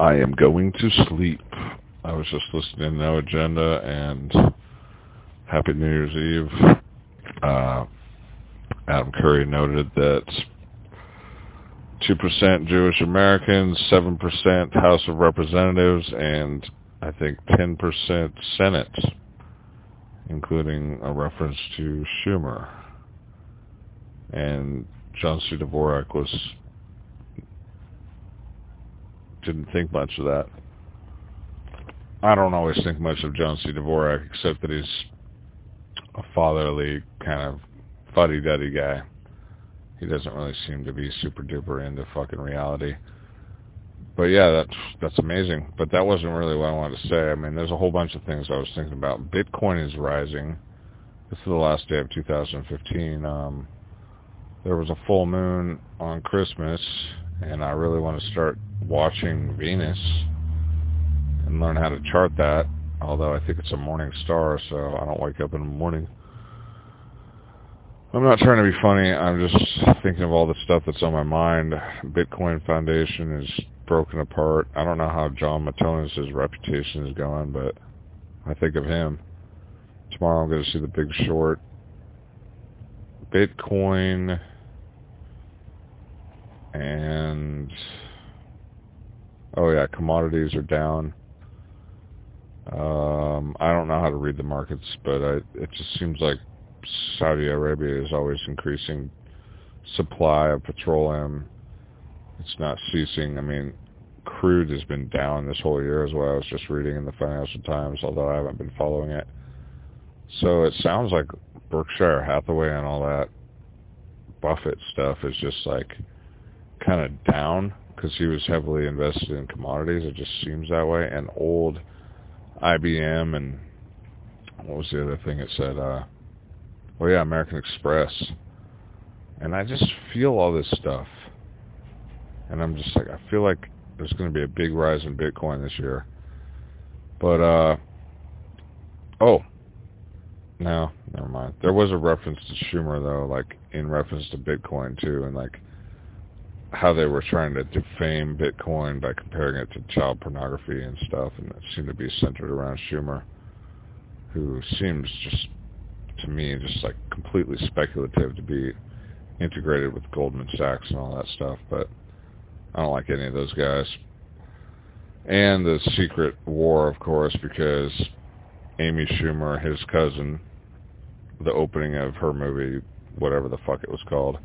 I am going to sleep. I was just listening to No Agenda and Happy New Year's Eve. Uh, Adam Curry noted that 2% Jewish Americans, 7% House of Representatives, and I think 10% Senate, including a reference to Schumer. And John C. Dvorak was didn't think much of that. I don't always think much of John C. Dvorak, except that he's a fatherly kind of fuddy-duddy guy. He doesn't really seem to be super duper into fucking reality. But yeah, that's that's amazing. But that wasn't really what I wanted to say. I mean, there's a whole bunch of things I was thinking about. Bitcoin is rising. This is the last day of 2015. Um, there was a full moon on Christmas, and I really want to start watching Venus and learn how to chart that. Although I think it's a morning star, so I don't wake up in the morning. I'm not trying to be funny. I'm just thinking of all the stuff that's on my mind. Bitcoin Foundation is broken apart. I don't know how Jon Matonis' reputation is going, but I think of him. Tomorrow I'm going to see The Big Short. Bitcoin and oh yeah, commodities are down. Um, I don't know how to read the markets, but I, it just seems like Saudi Arabia is always increasing supply of petroleum. It's not ceasing. I mean, crude has been down this whole year as well. I was just reading in the Financial Times, although I haven't been following it. So it sounds like Berkshire Hathaway and all that Buffett stuff is just like kind of down because he was heavily invested in commodities. It just seems that way. And old IBM and what was the other thing it said? Uh, well, yeah, American Express. And I just feel all this stuff. And I'm just like, I feel like there's going to be a big rise in Bitcoin this year. But, uh, oh, no, never mind. There was a reference to Schumer, though, like in reference to Bitcoin, too. And, like, how they were trying to defame Bitcoin by comparing it to child pornography and stuff, and it seemed to be centered around Schumer, who seems just to me just like completely speculative to be integrated with Goldman Sachs and all that stuff, but I don't like any of those guys. And the secret war, of course, because Amy Schumer, his cousin, the opening of her movie, whatever the fuck it was called,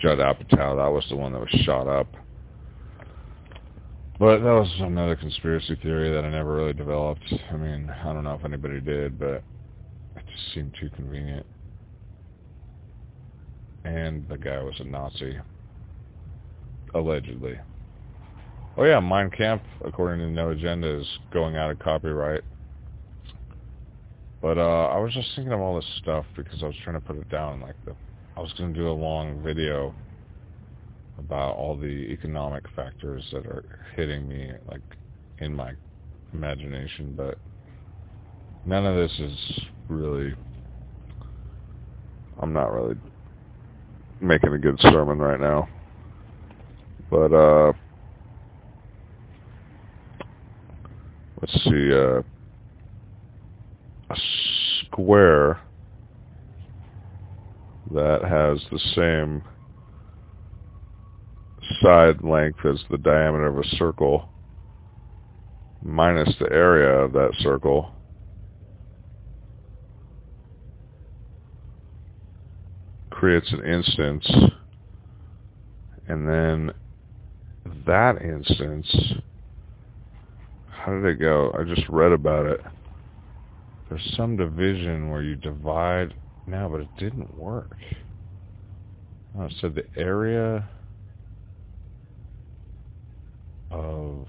Judd Apatow. That was the one that was shot up. But that was another conspiracy theory that I never really developed. I mean, I don't know if anybody did, but it just seemed too convenient. And the guy was a Nazi. Allegedly. Oh yeah, Mein Kampf, according to No Agenda, is going out of copyright. But uh, I was just thinking of all this stuff because I was trying to put it down like the I was going to do a long video about all the economic factors that are hitting me like in my imagination, but none of this is really I'm not really making a good sermon right now. But uh let's see uh a square that has the same side length as the diameter of a circle minus the area of that circle creates an instance and then that instance how did it go? I just read about it. There's some division where you divide no, but it didn't work. Oh, so the area of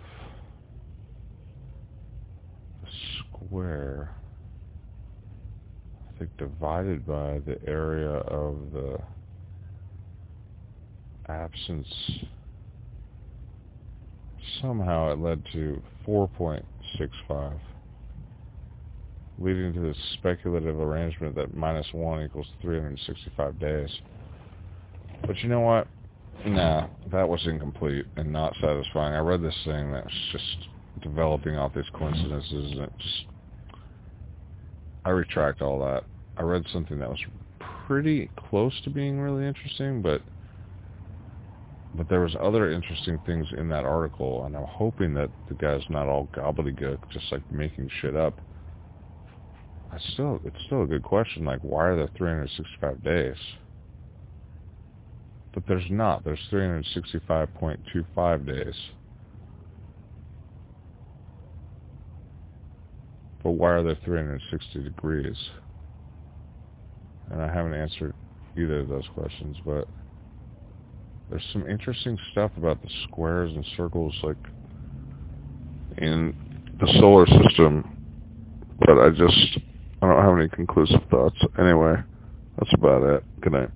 a square, I think divided by the area of the absence, somehow it led to 4.65 leading to the speculative arrangement that minus 1 equals 365 days. But you know what? no, that was incomplete and not satisfying. I read this thing that was just developing off these coincidences, and it just I retract all that. I read something that was pretty close to being really interesting, but but there was other interesting things in that article, and I'm hoping that the guy's not all gobbledygook, just like making shit up. I still, it's still a good question. Like, why are there 365 days? But there's not. There's 365.25 days. But why are there 360 degrees? And I haven't answered either of those questions, but there's some interesting stuff about the squares and circles like in the solar system, but I just I don't have any conclusive thoughts. Anyway, that's about it. Good night.